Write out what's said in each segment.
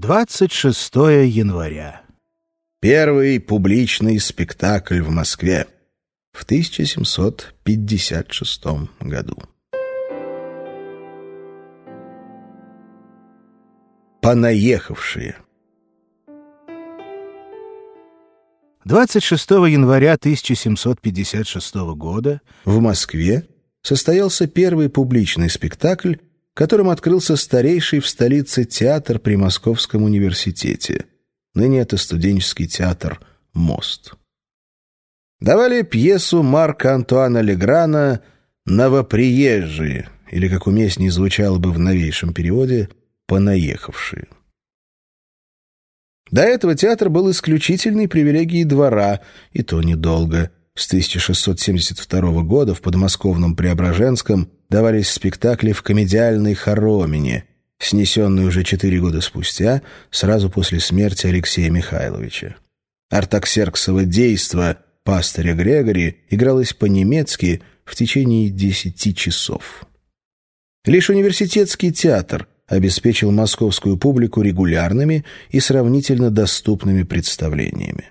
26 января. Первый публичный спектакль в Москве в 1756 году. Понаехавшие 26 января 1756 года в Москве состоялся первый публичный спектакль, которым открылся старейший в столице театр при Московском университете. Ныне это студенческий театр «Мост». Давали пьесу Марка Антуана Леграна «Новоприезжие», или, как уместнее звучало бы в новейшем переводе, «понаехавшие». До этого театр был исключительной привилегией двора, и то недолго. С 1672 года в подмосковном Преображенском давались спектакли в комедиальной хоромине, снесенной уже четыре года спустя, сразу после смерти Алексея Михайловича. Артаксерксово действо пастыря Грегори игралось по-немецки в течение десяти часов. Лишь университетский театр обеспечил московскую публику регулярными и сравнительно доступными представлениями.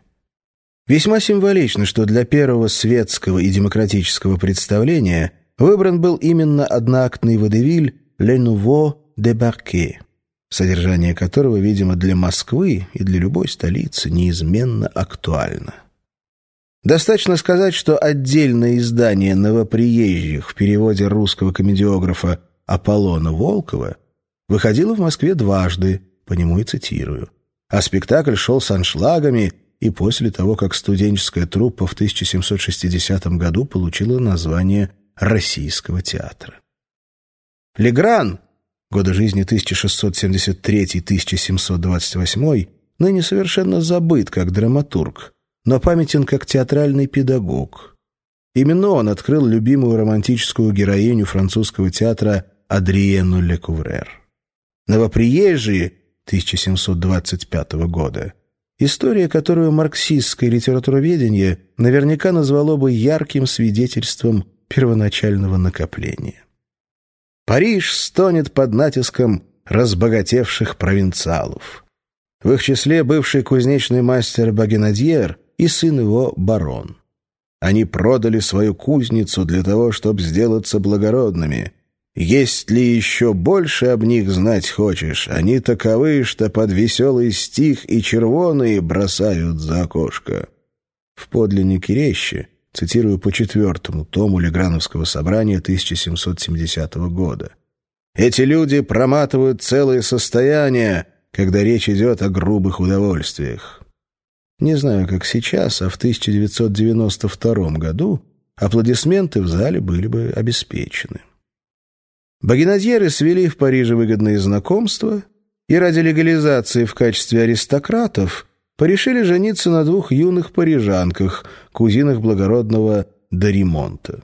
Весьма символично, что для первого светского и демократического представления выбран был именно одноактный водевиль «Le Nouveau Débarqué», содержание которого, видимо, для Москвы и для любой столицы неизменно актуально. Достаточно сказать, что отдельное издание «Новоприезжих» в переводе русского комедиографа Аполлона Волкова выходило в Москве дважды, по нему и цитирую. А спектакль шел с аншлагами – и после того, как студенческая труппа в 1760 году получила название Российского театра. Легран, годы жизни 1673-1728, ныне совершенно забыт как драматург, но памятен как театральный педагог. Именно он открыл любимую романтическую героиню французского театра Адриену Лекуврер. Новоприезжие 1725 года История, которую марксистское литературоведение наверняка назвало бы ярким свидетельством первоначального накопления. Париж стонет под натиском разбогатевших провинциалов. В их числе бывший кузнечный мастер Багенадьер и сын его барон. Они продали свою кузницу для того, чтобы сделаться благородными, есть ли еще больше об них знать хочешь? Они таковы, что под веселый стих и червоные бросают за окошко. В подлиннике речи, цитирую по четвертому тому Леграновского собрания 1770 года. Эти люди проматывают целое состояние, когда речь идет о грубых удовольствиях. Не знаю, как сейчас, а в 1992 году аплодисменты в зале были бы обеспечены. Багинадьеры свели в Париже выгодные знакомства и ради легализации в качестве аристократов порешили жениться на двух юных парижанках, кузинах благородного Доримонта.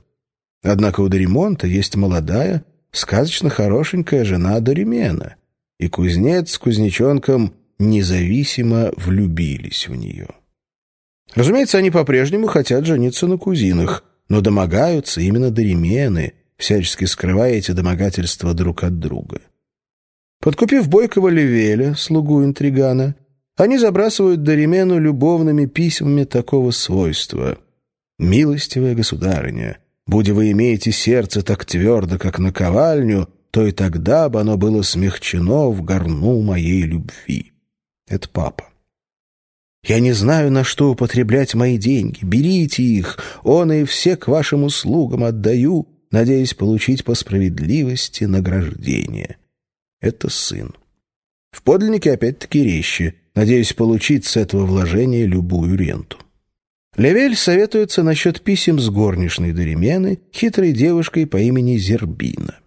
Однако у Доримонта есть молодая, сказочно хорошенькая жена Доримена, и кузнец с кузнечонком независимо влюбились в нее. Разумеется, они по-прежнему хотят жениться на кузинах, но домогаются именно Доримены — всячески скрывая эти домогательства друг от друга. Подкупив бойкого Левеля, слугу интригана, они забрасывают Доримену любовными письмами такого свойства. «Милостивая государыня, будь вы имеете сердце так твердо, как наковальню, то и тогда бы оно было смягчено в горну моей любви». Это папа. «Я не знаю, на что употреблять мои деньги. Берите их, он и все к вашим услугам отдаю, надеясь получить по справедливости награждение. Это сын. В подлиннике опять-таки резче, надеясь получить с этого вложения любую ренту. Левель советуется насчет писем с горничной Доримены, хитрой девушкой по имени Зербина.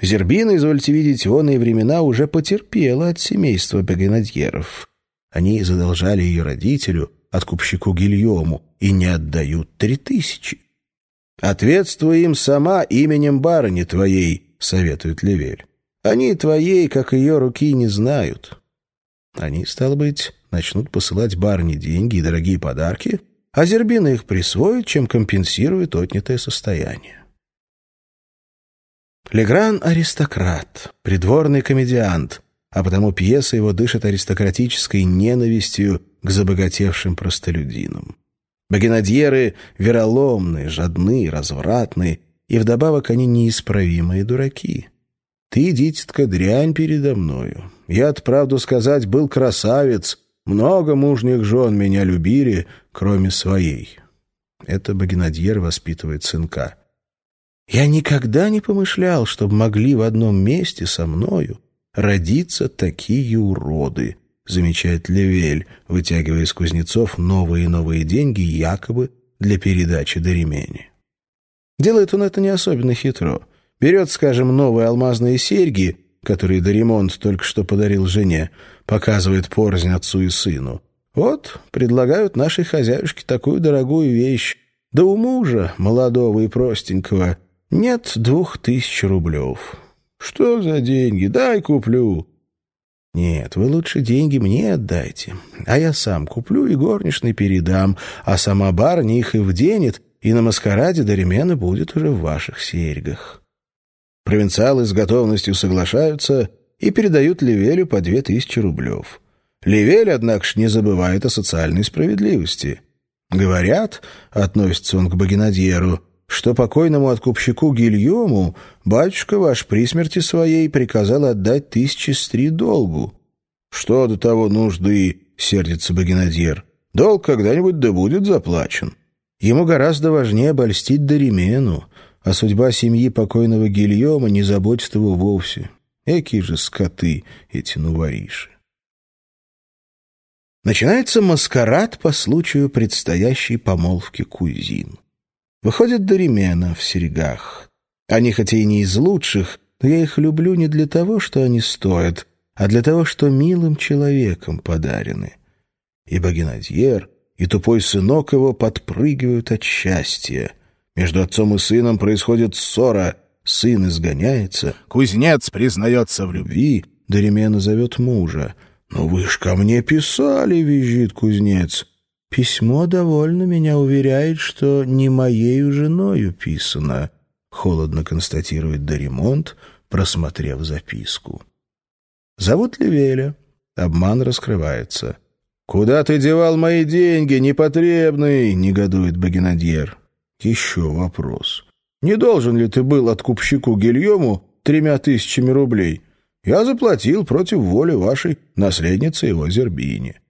Зербина, извольте видеть, в оные времена уже потерпела от семейства Бегенадьеров. Они задолжали ее родителю, откупщику Гильому, и не отдают три тысячи. «Ответствуй им сама именем барыни твоей», — советует Левель. «Они твоей, как ее руки, не знают». Они, стало быть, начнут посылать барыне деньги и дорогие подарки, а Зербина их присвоит, чем компенсирует отнятое состояние. Легран — аристократ, придворный комедиант, а потому пьеса его дышит аристократической ненавистью к забогатевшим простолюдинам. Багинадьеры вероломные, жадные, развратные, и вдобавок они неисправимые дураки. Ты, дитятка, дрянь передо мною. Я-то, правду сказать, был красавец, много мужних жен меня любили, кроме своей. Это Багинадьер воспитывает сынка. Я никогда не помышлял, чтобы могли в одном месте со мною родиться такие уроды, замечает Левель, вытягивая из кузнецов новые и новые деньги якобы для передачи до ремени. Делает он это не особенно хитро. Берет, скажем, новые алмазные серьги, которые Доремонт только что подарил жене, показывает порознь отцу и сыну. Вот, предлагают нашей хозяюшке такую дорогую вещь. Да у мужа, молодого и простенького, нет двух тысяч рублев. Что за деньги? Дай куплю. Нет, вы лучше деньги мне отдайте, а я сам куплю и горничной передам, а сама барыня их и вденет, и на маскараде Доремена будет уже в ваших серьгах. Провинциалы с готовностью соглашаются и передают Левелю по две тысячи рублев. Левель, однако не забывает о социальной справедливости. Говорят, относится он к Багинадьеру, что покойному откупщику Гильому батюшка ваш при смерти своей приказал отдать тысячи стри долгу. Что до того нужды, сердится Багинадьер, долг когда-нибудь да будет заплачен. Ему гораздо важнее обольстить Доримену, а судьба семьи покойного Гильома не заботит его вовсе. Экие же скоты эти нувориши. Начинается маскарад по случаю предстоящей помолвки кузин. Выходит Доремена в серегах. Они хотя и не из лучших, но я их люблю не для того, что они стоят, а для того, что милым человеком подарены. И Багинадьер, и тупой сынок его подпрыгивают от счастья. Между отцом и сыном происходит ссора, сын изгоняется, кузнец признается в любви, Доремена зовет мужа. «Ну вы ж ко мне писали», — визжит кузнец. Письмо довольно меня уверяет, что не моею женою писано, холодно констатирует Доремонт, просмотрев записку. Зовут Левеля. Обман раскрывается. «Куда ты девал мои деньги, непотребный?» — негодует Багинадьер. Еще вопрос. «Не должен ли ты был откупщику Гильому тремя тысячами рублей? Я заплатил против воли вашей наследницы его Зербине».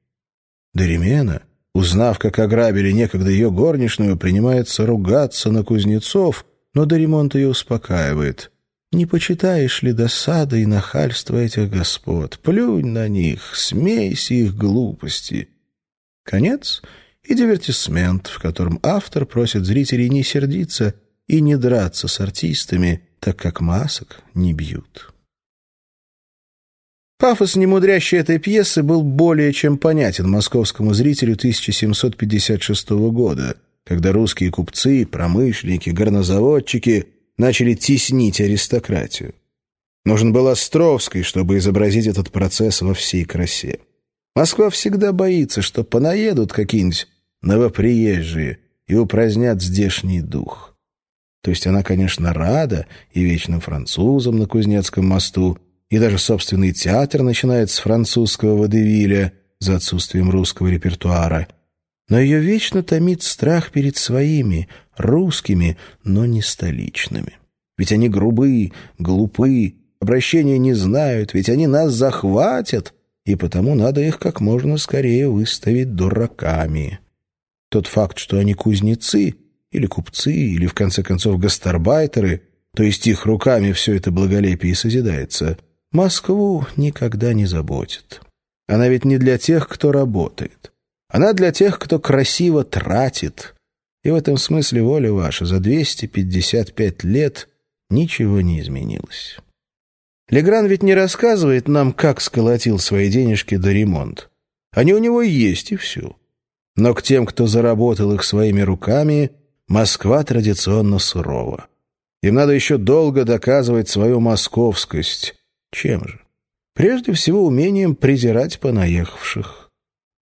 Доремена Узнав, как ограбили некогда ее горничную, принимается ругаться на кузнецов, но до ремонта ее успокаивает. «Не почитаешь ли досады и нахальства этих господ? Плюнь на них, смейся их глупости». Конец и дивертисмент, в котором автор просит зрителей не сердиться и не драться с артистами, так как масок не бьют. Пафос немудрящей этой пьесы был более чем понятен московскому зрителю 1756 года, когда русские купцы, промышленники, горнозаводчики начали теснить аристократию. Нужен был Островский, чтобы изобразить этот процесс во всей красе. Москва всегда боится, что понаедут какие-нибудь новоприезжие и упразднят здешний дух. То есть она, конечно, рада и вечным французам на Кузнецком мосту, и даже собственный театр начинает с французского водевиля за отсутствием русского репертуара. Но ее вечно томит страх перед своими, русскими, но не столичными. Ведь они грубы, глупы, обращения не знают, ведь они нас захватят, и потому надо их как можно скорее выставить дураками. Тот факт, что они кузнецы или купцы, или, в конце концов, гастарбайтеры, то есть их руками все это благолепие созидается — Москву никогда не заботит. Она ведь не для тех, кто работает. Она для тех, кто красиво тратит. И в этом смысле воля ваша за 255 лет ничего не изменилось. Легран ведь не рассказывает нам, как сколотил свои денежки до ремонт. Они у него есть, и все. Но к тем, кто заработал их своими руками, Москва традиционно сурова. Им надо еще долго доказывать свою московскость, чем же? Прежде всего умением презирать понаехавших.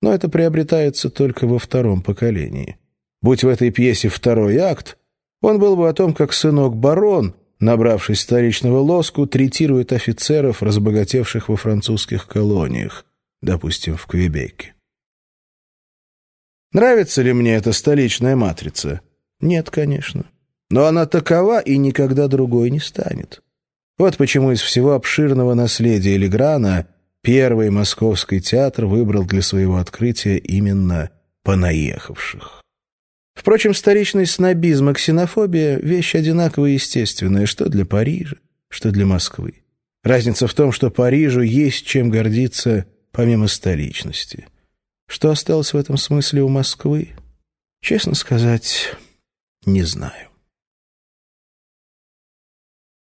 Но это приобретается только во втором поколении. Будь в этой пьесе второй акт, он был бы о том, как сынок барон, набравшись столичного лоску, третирует офицеров, разбогатевших во французских колониях, допустим, в Квебеке. Нравится ли мне эта столичная матрица? Нет, конечно. Но она такова и никогда другой не станет. Вот почему из всего обширного наследия Леграна первый московский театр выбрал для своего открытия именно понаехавших. Впрочем, столичный снобизм и ксенофобия — вещь одинаково естественная, что для Парижа, что для Москвы. Разница в том, что Парижу есть чем гордиться помимо столичности. Что осталось в этом смысле у Москвы? Честно сказать, не знаю.